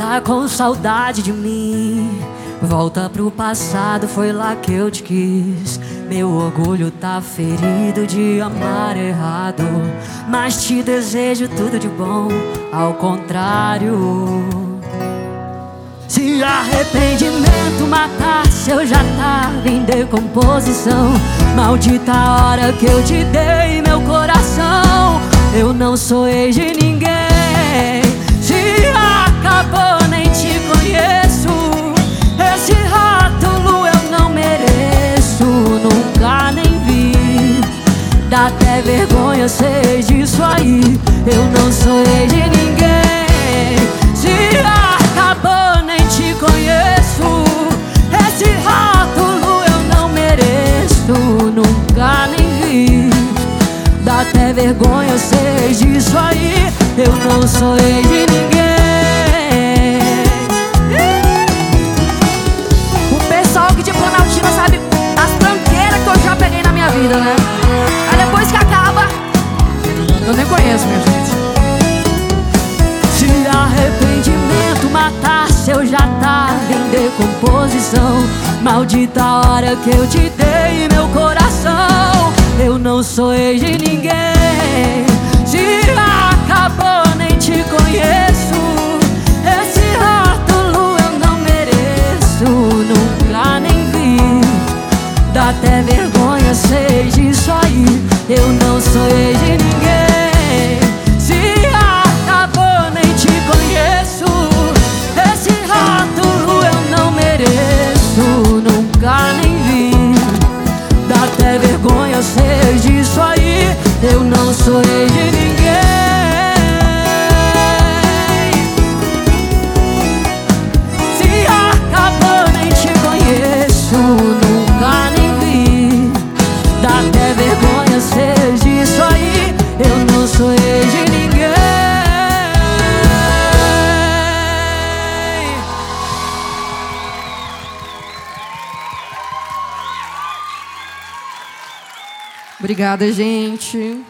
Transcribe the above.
Tá com saudade de mim? Volta pro passado, foi lá que eu te quis. Meu orgulho tá ferido de amar errado. Mas te desejo tudo de bom, ao contrário. Se arrependimento matasse, eu já tava em decomposição. Maldita hora que eu te dei meu coração. Eu não sou ex de ninguém. Dá até vergonha ser disso aí. Eu não sou ex de ninguém. Se acabou, nem te conheço. Esse rótulo eu não mereço. Nunca nem vi. Dá até vergonha ser disso aí. Eu não sou ex de ninguém. O pessoal aqui de Planaltina sabe as tranqueiras que eu já peguei na minha vida, né? Se arrependimento matasse, eu já tava em decomposição. Maldita hora que eu te dei meu coração. Eu não sou ex de ninguém. Se acabou, nem te conheço. Esse rótulo eu não mereço. Nunca nem vi. Dá até vergonha ser disso aí. Eu não sou ex de nem vi. Dá até vergonha ser disso aí. Eu não sou de Obrigada, gente.